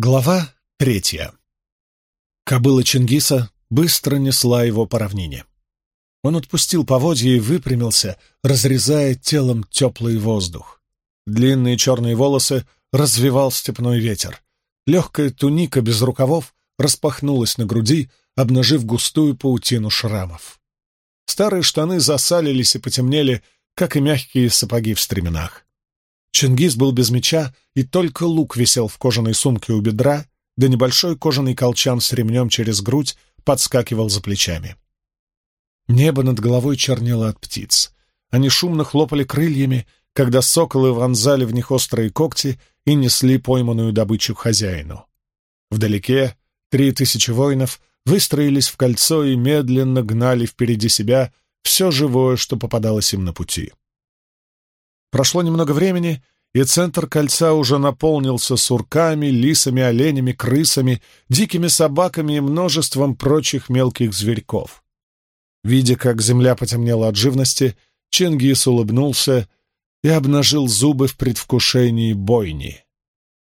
Глава третья. Кобыла Чингиса быстро несла его по равнине. Он отпустил поводья и выпрямился, разрезая телом теплый воздух. Длинные черные волосы развивал степной ветер. Легкая туника без рукавов распахнулась на груди, обнажив густую паутину шрамов. Старые штаны засалились и потемнели, как и мягкие сапоги в стременах. Чингис был без меча, и только лук висел в кожаной сумке у бедра, да небольшой кожаный колчан с ремнем через грудь подскакивал за плечами. Небо над головой чернело от птиц. Они шумно хлопали крыльями, когда соколы вонзали в них острые когти и несли пойманную добычу к хозяину. Вдалеке три тысячи воинов выстроились в кольцо и медленно гнали впереди себя все живое, что попадалось им на пути. Прошло немного времени, и центр кольца уже наполнился сурками, лисами, оленями, крысами, дикими собаками и множеством прочих мелких зверьков. Видя, как земля потемнела от живности, Чингис улыбнулся и обнажил зубы в предвкушении бойни.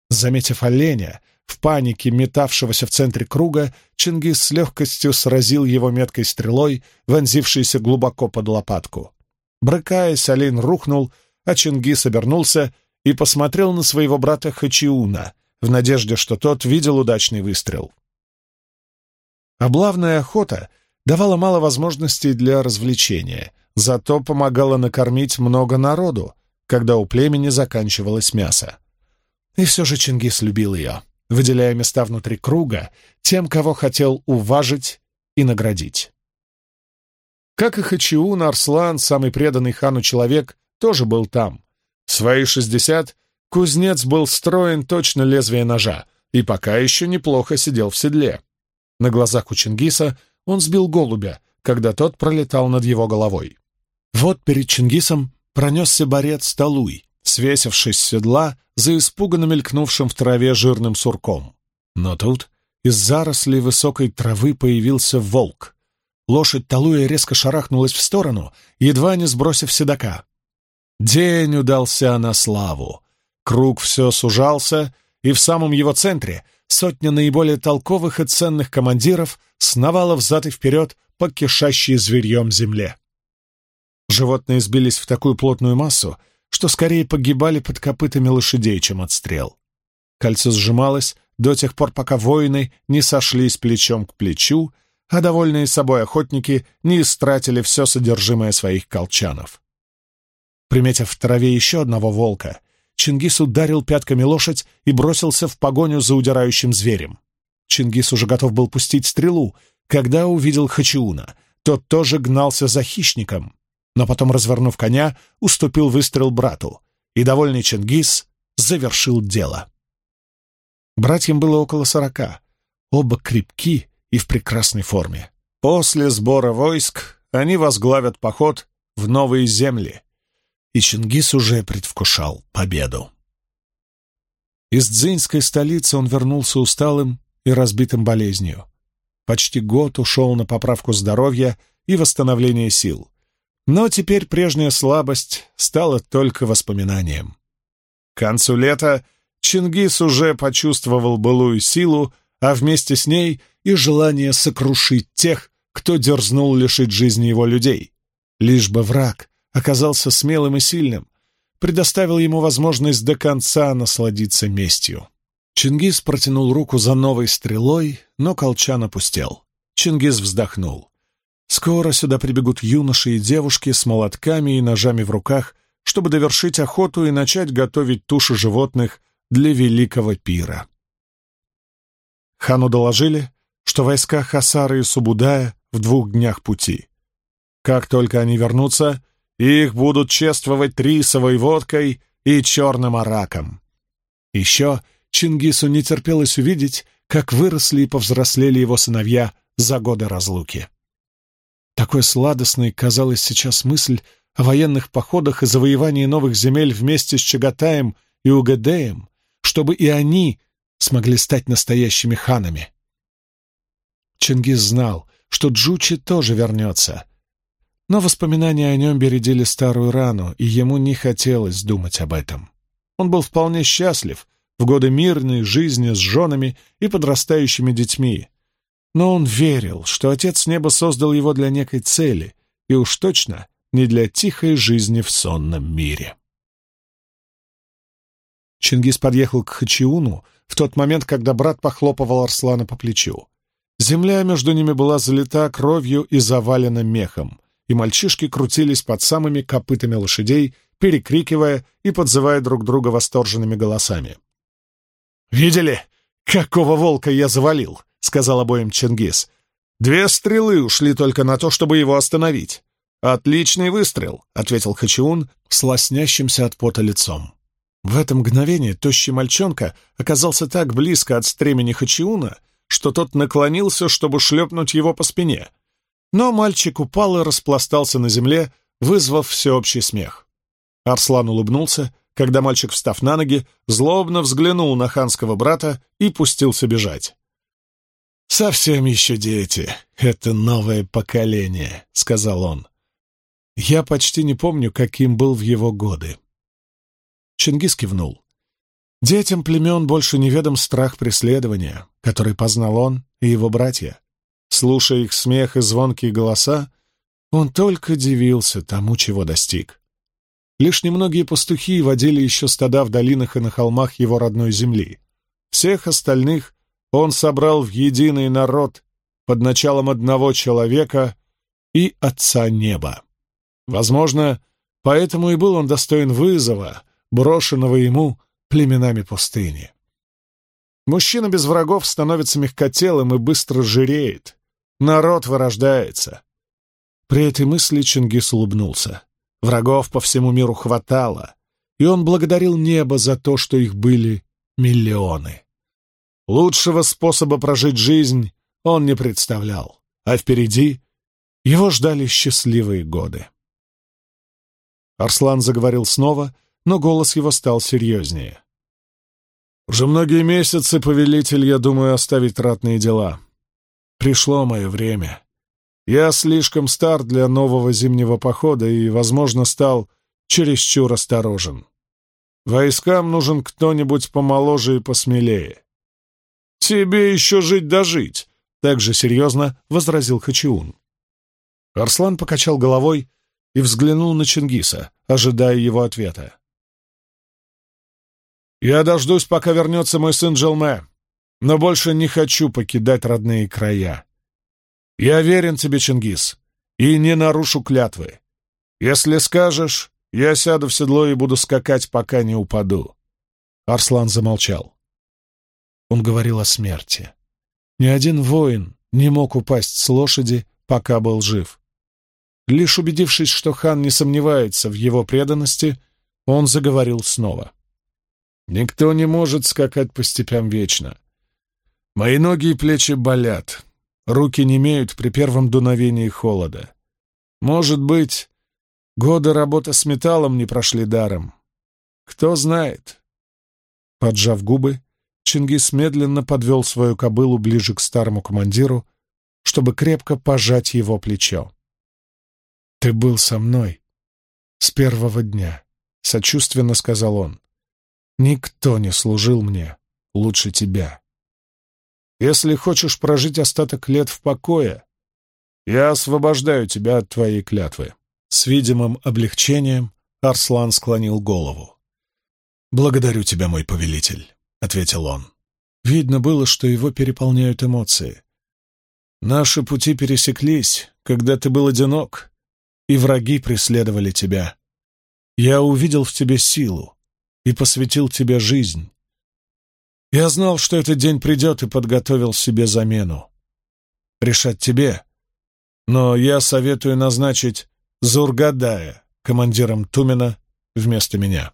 Заметив оленя, в панике метавшегося в центре круга, Чингис с легкостью сразил его меткой стрелой, вонзившейся глубоко под лопатку. Брыкаясь, олень рухнул — а Чингис обернулся и посмотрел на своего брата Хачиуна в надежде, что тот видел удачный выстрел. Облавная охота давала мало возможностей для развлечения, зато помогала накормить много народу, когда у племени заканчивалось мясо. И все же Чингис любил ее, выделяя места внутри круга тем, кого хотел уважить и наградить. Как и Хачиун, Арслан, самый преданный хану человек, тоже был там. В свои шестьдесят кузнец был строен точно лезвие ножа и пока еще неплохо сидел в седле. На глазах у Чингиса он сбил голубя, когда тот пролетал над его головой. Вот перед Чингисом пронесся борец Талуй, свесившись с седла за испуганно мелькнувшим в траве жирным сурком. Но тут из зарослей высокой травы появился волк. Лошадь Талуя резко шарахнулась в сторону, едва не сбросив седока. День удался на славу. Круг все сужался, и в самом его центре сотня наиболее толковых и ценных командиров сновала взад и вперед по кишащей зверьем земле. Животные сбились в такую плотную массу, что скорее погибали под копытами лошадей, чем от стрел. Кольцо сжималось до тех пор, пока воины не сошлись плечом к плечу, а довольные собой охотники не истратили все содержимое своих колчанов. Приметив в траве еще одного волка, Чингис ударил пятками лошадь и бросился в погоню за удирающим зверем. Чингис уже готов был пустить стрелу, когда увидел Хачиуна. Тот тоже гнался за хищником, но потом, развернув коня, уступил выстрел брату, и довольный Чингис завершил дело. Братьям было около сорока, оба крепки и в прекрасной форме. После сбора войск они возглавят поход в новые земли, и Чингис уже предвкушал победу. Из дзиньской столицы он вернулся усталым и разбитым болезнью. Почти год ушел на поправку здоровья и восстановление сил. Но теперь прежняя слабость стала только воспоминанием. К концу лета Чингис уже почувствовал былую силу, а вместе с ней и желание сокрушить тех, кто дерзнул лишить жизни его людей. Лишь бы враг оказался смелым и сильным, предоставил ему возможность до конца насладиться местью. Чингис протянул руку за новой стрелой, но колчан опустел. Чингис вздохнул. Скоро сюда прибегут юноши и девушки с молотками и ножами в руках, чтобы довершить охоту и начать готовить туши животных для великого пира. Хану доложили, что войска Хасара и Субудая в двух днях пути. Как только они вернутся, их будут чествовать рисовой водкой и черным араком. Еще Чингису не терпелось увидеть, как выросли и повзрослели его сыновья за годы разлуки. Такой сладостной казалась сейчас мысль о военных походах и завоевании новых земель вместе с Чагатаем и Угадеем, чтобы и они смогли стать настоящими ханами. Чингис знал, что Джучи тоже вернется — но воспоминания о нем бередили старую рану, и ему не хотелось думать об этом. Он был вполне счастлив в годы мирной жизни с женами и подрастающими детьми. Но он верил, что Отец Неба создал его для некой цели, и уж точно не для тихой жизни в сонном мире. Чингис подъехал к Хачиуну в тот момент, когда брат похлопывал Арслана по плечу. Земля между ними была залита кровью и завалена мехом и мальчишки крутились под самыми копытами лошадей, перекрикивая и подзывая друг друга восторженными голосами. «Видели, какого волка я завалил?» — сказал обоим Чингис. «Две стрелы ушли только на то, чтобы его остановить». «Отличный выстрел», — ответил Хачиун с лоснящимся от пота лицом. В это мгновение тощий мальчонка оказался так близко от стремени Хачиуна, что тот наклонился, чтобы шлепнуть его по спине — но мальчик упал и распластался на земле, вызвав всеобщий смех. Арслан улыбнулся, когда мальчик, встав на ноги, злобно взглянул на ханского брата и пустился бежать. «Совсем еще дети, это новое поколение», — сказал он. Я почти не помню, каким был в его годы. Чингис кивнул. Детям племен больше неведом страх преследования, который познал он и его братья. Слушая их смех и звонкие голоса, он только дивился тому, чего достиг. Лишь немногие пастухи водили еще стада в долинах и на холмах его родной земли. Всех остальных он собрал в единый народ под началом одного человека и Отца Неба. Возможно, поэтому и был он достоин вызова, брошенного ему племенами пустыни. Мужчина без врагов становится мягкотелым и быстро жиреет. Народ вырождается. При этой мысли Чингис улыбнулся. Врагов по всему миру хватало, и он благодарил небо за то, что их были миллионы. Лучшего способа прожить жизнь он не представлял, а впереди его ждали счастливые годы. Арслан заговорил снова, но голос его стал серьезнее. «Уже многие месяцы, повелитель, я думаю оставить ратные дела. Пришло мое время. Я слишком стар для нового зимнего похода и, возможно, стал чересчур осторожен. Войскам нужен кто-нибудь помоложе и посмелее. «Тебе еще жить дожить. Так же серьезно возразил Хачиун. Арслан покачал головой и взглянул на Чингиса, ожидая его ответа. «Я дождусь, пока вернется мой сын Желме», но больше не хочу покидать родные края. Я верен тебе, Чингис, и не нарушу клятвы. Если скажешь, я сяду в седло и буду скакать, пока не упаду». Арслан замолчал. Он говорил о смерти. Ни один воин не мог упасть с лошади, пока был жив. Лишь убедившись, что хан не сомневается в его преданности, он заговорил снова. «Никто не может скакать по степям вечно. Мои ноги и плечи болят, руки немеют при первом дуновении холода. Может быть, годы работы с металлом не прошли даром. Кто знает. Поджав губы, Чингис медленно подвел свою кобылу ближе к старому командиру, чтобы крепко пожать его плечо. «Ты был со мной с первого дня», — сочувственно сказал он. «Никто не служил мне лучше тебя». Если хочешь прожить остаток лет в покое, я освобождаю тебя от твоей клятвы». С видимым облегчением Арслан склонил голову. «Благодарю тебя, мой повелитель», — ответил он. Видно было, что его переполняют эмоции. «Наши пути пересеклись, когда ты был одинок, и враги преследовали тебя. Я увидел в тебе силу и посвятил тебе жизнь. Я знал, что этот день придет, и подготовил себе замену. Решать тебе. Но я советую назначить Зургадая командиром тумена вместо меня.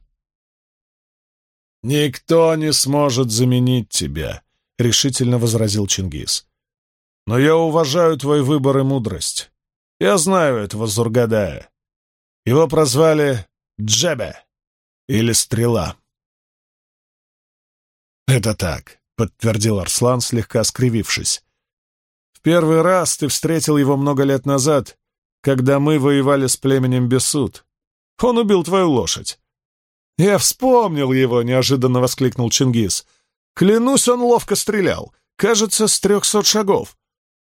«Никто не сможет заменить тебя», — решительно возразил Чингис. «Но я уважаю твой выбор и мудрость. Я знаю этого Зургадая. Его прозвали Джебе или Стрела». «Это так», — подтвердил Арслан, слегка скривившись. «В первый раз ты встретил его много лет назад, когда мы воевали с племенем Бесуд. Он убил твою лошадь». «Я вспомнил его!» — неожиданно воскликнул Чингис. «Клянусь, он ловко стрелял. Кажется, с трехсот шагов.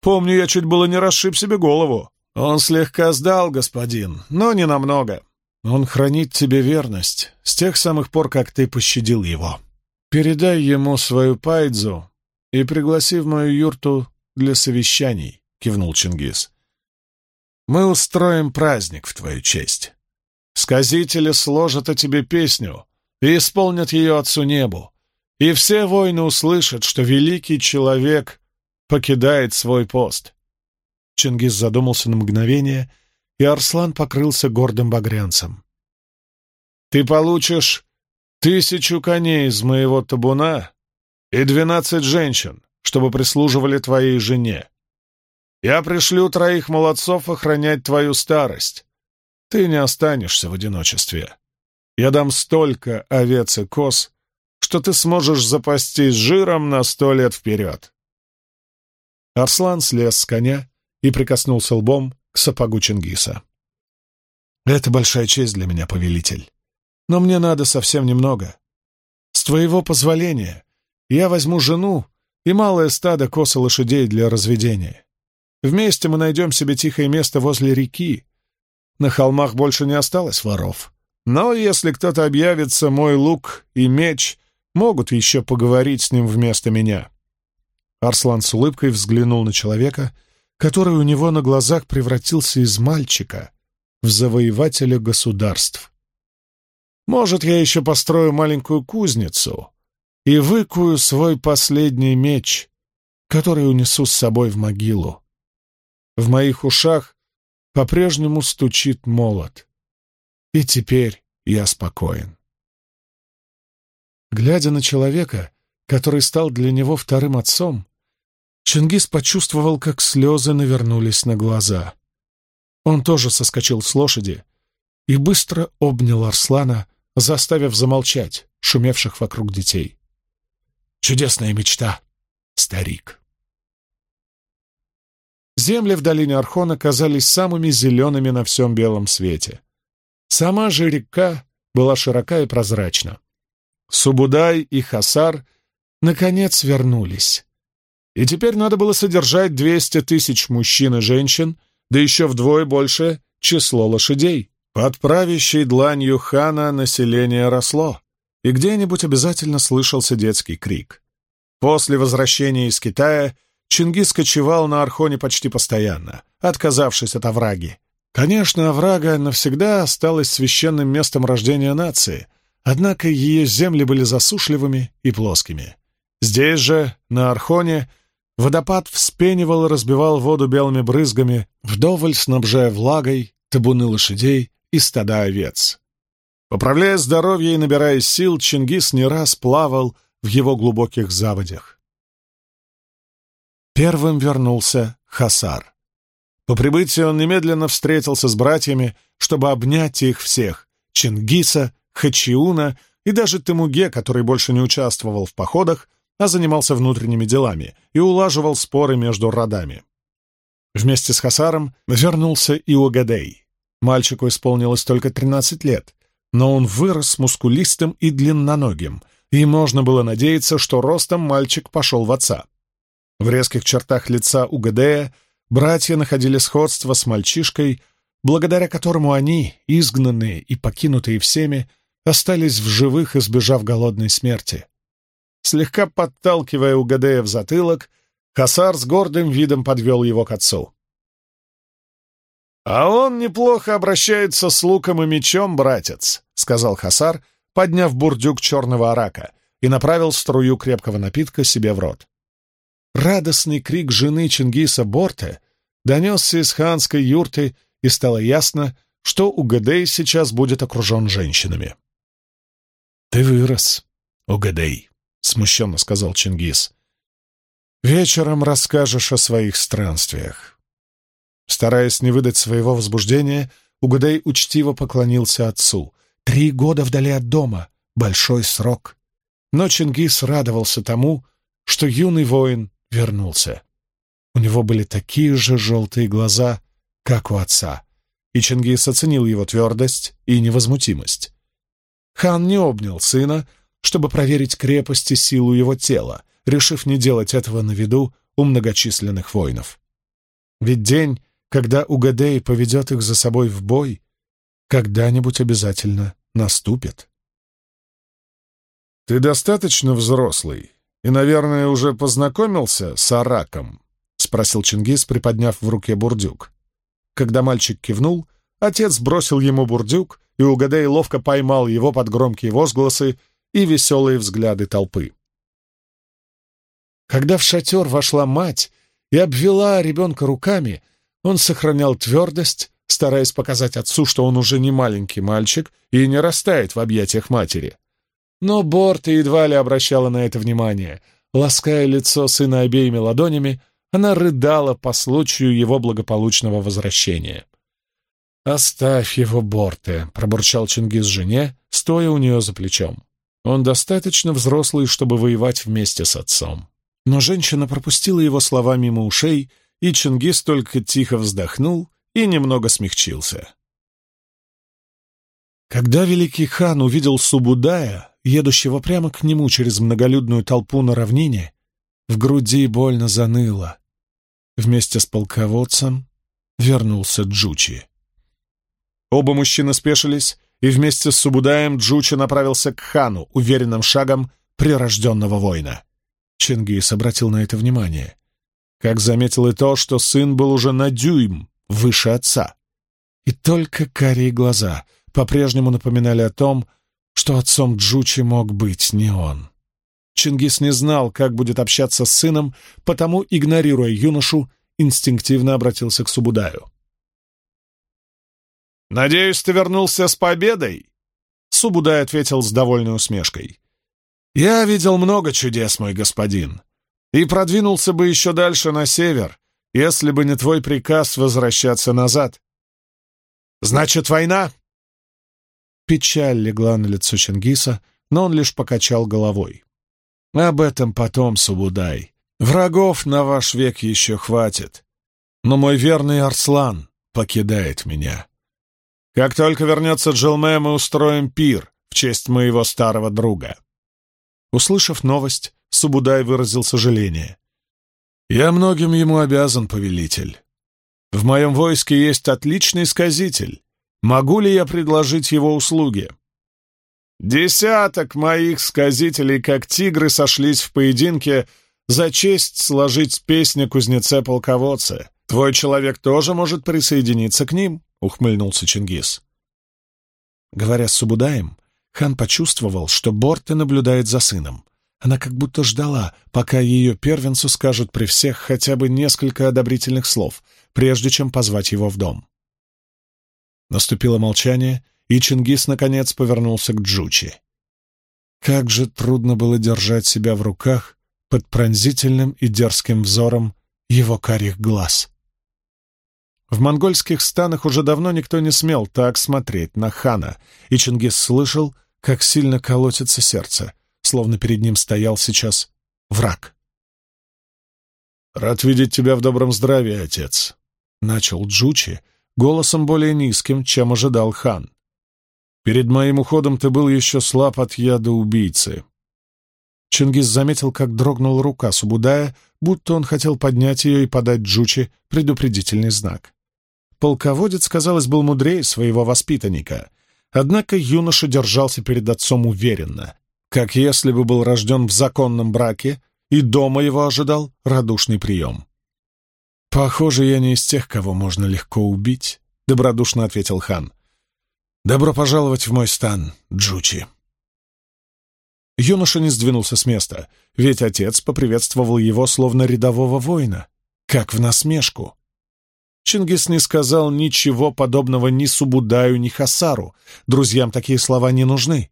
Помню, я чуть было не расшиб себе голову. Он слегка сдал, господин, но не намного. Он хранит тебе верность с тех самых пор, как ты пощадил его», Передай ему свою пайдзу и пригласи в мою юрту для совещаний, — кивнул Чингис. Мы устроим праздник в твою честь. Сказители сложат о тебе песню и исполнят ее отцу небу, и все воины услышат, что великий человек покидает свой пост. Чингис задумался на мгновение, и Арслан покрылся гордым багрянцем. «Ты получишь тысячу коней из моего табуна и двенадцать женщин, чтобы прислуживали твоей жене. Я пришлю троих молодцов охранять твою старость. Ты не останешься в одиночестве. Я дам столько овец и коз, что ты сможешь запастись жиром на сто лет вперед. Арслан слез с коня и прикоснулся лбом к сапогу Чингиса. «Это большая честь для меня, повелитель но мне надо совсем немного. С твоего позволения я возьму жену и малое стадо коса лошадей для разведения. Вместе мы найдем себе тихое место возле реки. На холмах больше не осталось воров. Но если кто-то объявится, мой лук и меч могут еще поговорить с ним вместо меня». Арслан с улыбкой взглянул на человека, который у него на глазах превратился из мальчика в завоевателя государств. Может, я еще построю маленькую кузницу и выкую свой последний меч, который унесу с собой в могилу. В моих ушах по-прежнему стучит молот. И теперь я спокоен. Глядя на человека, который стал для него вторым отцом, Чингис почувствовал, как слезы навернулись на глаза. Он тоже соскочил с лошади и быстро обнял Арслана, заставив замолчать шумевших вокруг детей. «Чудесная мечта, старик!» Земли в долине Архона казались самыми зелеными на всем белом свете. Сама же река была широка и прозрачна. Субудай и Хасар наконец вернулись. И теперь надо было содержать 200 тысяч мужчин и женщин, да еще вдвое больше число лошадей. Под правящей дланью хана население росло, и где-нибудь обязательно слышался детский крик. После возвращения из Китая Чингис кочевал на Архоне почти постоянно, отказавшись от овраги. Конечно, оврага навсегда осталась священным местом рождения нации, однако ее земли были засушливыми и плоскими. Здесь же, на Архоне, водопад вспенивал и разбивал воду белыми брызгами, вдоволь снабжая влагой табуны лошадей и стада овец. Поправляя здоровье и набирая сил, Чингис не раз плавал в его глубоких заводях. Первым вернулся Хасар. По прибытии он немедленно встретился с братьями, чтобы обнять их всех — Чингиса, Хачиуна и даже Темуге, который больше не участвовал в походах, а занимался внутренними делами и улаживал споры между родами. Вместе с Хасаром вернулся и Угадей. Мальчику исполнилось только 13 лет, но он вырос мускулистым и длинноногим, и можно было надеяться, что ростом мальчик пошел в отца. В резких чертах лица у Гадея братья находили сходство с мальчишкой, благодаря которому они, изгнанные и покинутые всеми, остались в живых, избежав голодной смерти. Слегка подталкивая Угадея в затылок, Хасар с гордым видом подвел его к отцу. «А он неплохо обращается с луком и мечом, братец», — сказал Хасар, подняв бурдюк черного арака и направил струю крепкого напитка себе в рот. Радостный крик жены Чингиса Борте донесся из ханской юрты, и стало ясно, что Угадей сейчас будет окружен женщинами. «Ты вырос, Угадей», — смущенно сказал Чингис. «Вечером расскажешь о своих странствиях». Стараясь не выдать своего возбуждения, Угадей учтиво поклонился отцу. «Три года вдали от дома. Большой срок». Но Чингис радовался тому, что юный воин вернулся. У него были такие же желтые глаза, как у отца, и Чингис оценил его твердость и невозмутимость. Хан не обнял сына, чтобы проверить крепость и силу его тела, решив не делать этого на виду у многочисленных воинов. Ведь день когда Угадей поведет их за собой в бой, когда-нибудь обязательно наступит. «Ты достаточно взрослый и, наверное, уже познакомился с Араком?» — спросил Чингис, приподняв в руке бурдюк. Когда мальчик кивнул, отец бросил ему бурдюк, и Угадей ловко поймал его под громкие возгласы и веселые взгляды толпы. Когда в шатер вошла мать и обвела ребенка руками, он сохранял твердость, стараясь показать отцу, что он уже не маленький мальчик и не растает в объятиях матери. Но Борта едва ли обращала на это внимание. Лаская лицо сына обеими ладонями, она рыдала по случаю его благополучного возвращения. «Оставь его, Борте», — пробурчал Чингис жене, стоя у нее за плечом. «Он достаточно взрослый, чтобы воевать вместе с отцом». Но женщина пропустила его слова мимо ушей и Чингис только тихо вздохнул и немного смягчился. Когда великий хан увидел Субудая, едущего прямо к нему через многолюдную толпу на равнине, в груди больно заныло. Вместе с полководцем вернулся Джучи. Оба мужчины спешились, и вместе с Субудаем Джучи направился к хану уверенным шагом прирожденного воина. Чингис обратил на это внимание — как заметил и то, что сын был уже на дюйм выше отца. И только карие глаза по-прежнему напоминали о том, что отцом Джучи мог быть не он. Чингис не знал, как будет общаться с сыном, потому, игнорируя юношу, инстинктивно обратился к Субудаю. «Надеюсь, ты вернулся с победой?» Субудай ответил с довольной усмешкой. «Я видел много чудес, мой господин, и продвинулся бы еще дальше на север, если бы не твой приказ возвращаться назад. Значит, война!» Печаль легла на лицо Чингиса, но он лишь покачал головой. «Об этом потом, Субудай. Врагов на ваш век еще хватит. Но мой верный Арслан покидает меня. Как только вернется Джилме, мы устроим пир в честь моего старого друга». Услышав новость, Субудай выразил сожаление. «Я многим ему обязан, повелитель. В моем войске есть отличный сказитель. Могу ли я предложить его услуги?» «Десяток моих сказителей, как тигры, сошлись в поединке за честь сложить песни кузнеце-полководце. Твой человек тоже может присоединиться к ним», — ухмыльнулся Чингис. Говоря с Субудаем, хан почувствовал, что Борте наблюдает за сыном. Она как будто ждала, пока ее первенцу скажут при всех хотя бы несколько одобрительных слов, прежде чем позвать его в дом. Наступило молчание, и Чингис, наконец, повернулся к Джучи. Как же трудно было держать себя в руках под пронзительным и дерзким взором его карих глаз. В монгольских станах уже давно никто не смел так смотреть на хана, и Чингис слышал, как сильно колотится сердце — словно перед ним стоял сейчас враг. «Рад видеть тебя в добром здравии, отец», — начал Джучи, голосом более низким, чем ожидал хан. «Перед моим уходом ты был еще слаб от яда убийцы». Чингис заметил, как дрогнула рука Субудая, будто он хотел поднять ее и подать Джучи предупредительный знак. Полководец, казалось, был мудрее своего воспитанника, однако юноша держался перед отцом уверенно, как если бы был рожден в законном браке, и дома его ожидал радушный прием. «Похоже, я не из тех, кого можно легко убить», — добродушно ответил хан. «Добро пожаловать в мой стан, Джучи». Юноша не сдвинулся с места, ведь отец поприветствовал его словно рядового воина, как в насмешку. Чингис не сказал ничего подобного ни Субудаю, ни Хасару. Друзьям такие слова не нужны.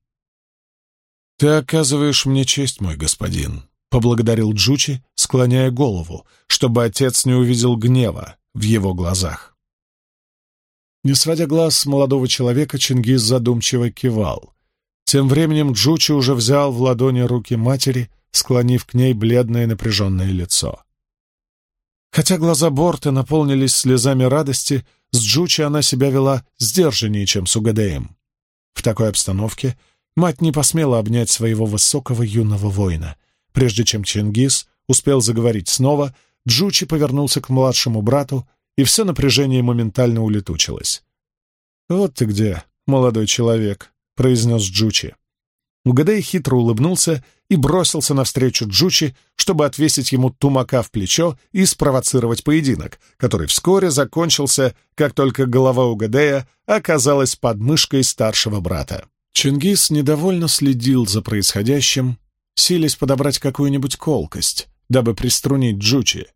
«Ты оказываешь мне честь, мой господин», — поблагодарил Джучи, склоняя голову, чтобы отец не увидел гнева в его глазах. Не сводя глаз с молодого человека, Чингис задумчиво кивал. Тем временем Джучи уже взял в ладони руки матери, склонив к ней бледное напряженное лицо. Хотя глаза Борта наполнились слезами радости, с Джучи она себя вела сдержаннее, чем с Угадеем. В такой обстановке — Мать не посмела обнять своего высокого юного воина. Прежде чем Чингис успел заговорить снова, Джучи повернулся к младшему брату, и все напряжение моментально улетучилось. «Вот ты где, молодой человек», — произнес Джучи. Угадай хитро улыбнулся и бросился навстречу Джучи, чтобы отвесить ему тумака в плечо и спровоцировать поединок, который вскоре закончился, как только голова Угадея оказалась под мышкой старшего брата. Чингис недовольно следил за происходящим, силясь подобрать какую-нибудь колкость, дабы приструнить Джучи.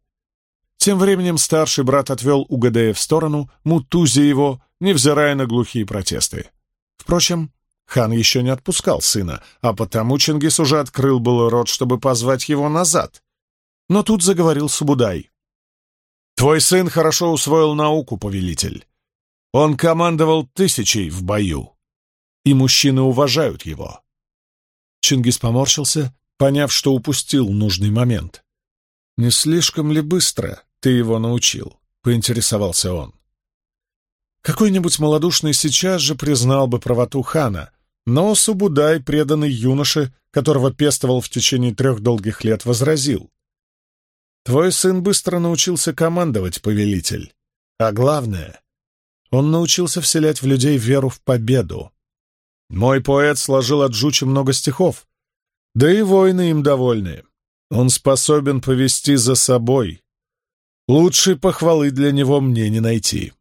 Тем временем старший брат отвел Угадея в сторону, мутузя его, невзирая на глухие протесты. Впрочем, хан еще не отпускал сына, а потому Чингис уже открыл был рот, чтобы позвать его назад. Но тут заговорил Субудай. «Твой сын хорошо усвоил науку, повелитель. Он командовал тысячей в бою и мужчины уважают его. Чингис поморщился, поняв, что упустил нужный момент. «Не слишком ли быстро ты его научил?» — поинтересовался он. Какой-нибудь малодушный сейчас же признал бы правоту хана, но Субудай, преданный юноше, которого пестовал в течение трех долгих лет, возразил. «Твой сын быстро научился командовать, повелитель. А главное, он научился вселять в людей веру в победу. Мой поэт сложил от жучи много стихов, да и воины им довольны. Он способен повести за собой. Лучшей похвалы для него мне не найти.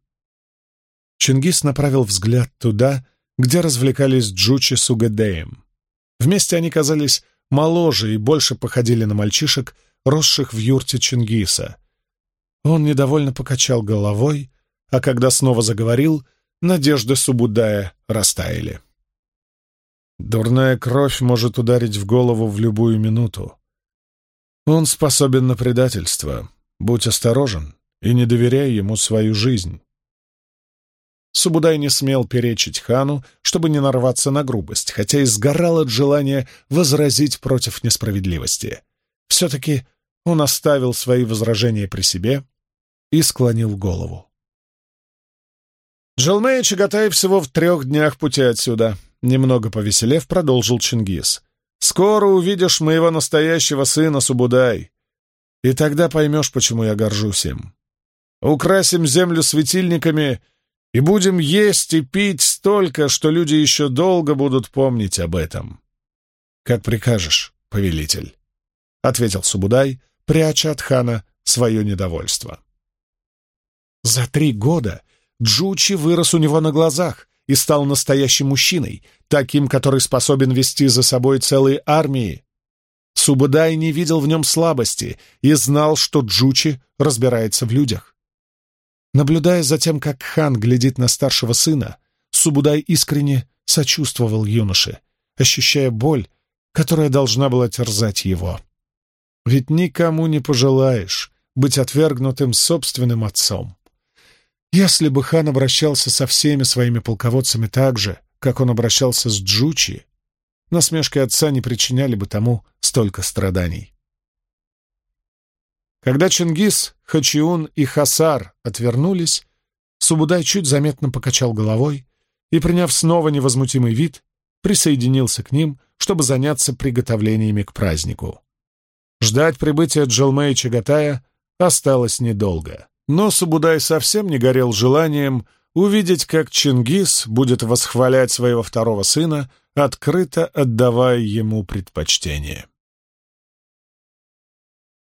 Чингис направил взгляд туда, где развлекались Джучи с Угадеем. Вместе они казались моложе и больше походили на мальчишек, росших в юрте Чингиса. Он недовольно покачал головой, а когда снова заговорил, надежды Субудая растаяли. Дурная кровь может ударить в голову в любую минуту. Он способен на предательство. Будь осторожен и не доверяй ему свою жизнь. Субудай не смел перечить хану, чтобы не нарваться на грубость, хотя и сгорал от желания возразить против несправедливости. Все-таки он оставил свои возражения при себе и склонил голову. Джилмея Чагатай всего в трех днях пути отсюда. Немного повеселев, продолжил Чингис. «Скоро увидишь моего настоящего сына, Субудай, и тогда поймешь, почему я горжусь им. Украсим землю светильниками и будем есть и пить столько, что люди еще долго будут помнить об этом». «Как прикажешь, повелитель», — ответил Субудай, пряча от хана свое недовольство. За три года Джучи вырос у него на глазах — и стал настоящим мужчиной, таким, который способен вести за собой целые армии. Субудай не видел в нем слабости и знал, что Джучи разбирается в людях. Наблюдая за тем, как хан глядит на старшего сына, Субудай искренне сочувствовал юноше, ощущая боль, которая должна была терзать его. Ведь никому не пожелаешь быть отвергнутым собственным отцом. Если бы хан обращался со всеми своими полководцами так же, как он обращался с Джучи, насмешки отца не причиняли бы тому столько страданий. Когда Чингис, Хачиун и Хасар отвернулись, Субудай чуть заметно покачал головой и, приняв снова невозмутимый вид, присоединился к ним, чтобы заняться приготовлениями к празднику. Ждать прибытия Джалме Чагатая осталось недолго но Субудай совсем не горел желанием увидеть, как Чингис будет восхвалять своего второго сына, открыто отдавая ему предпочтение.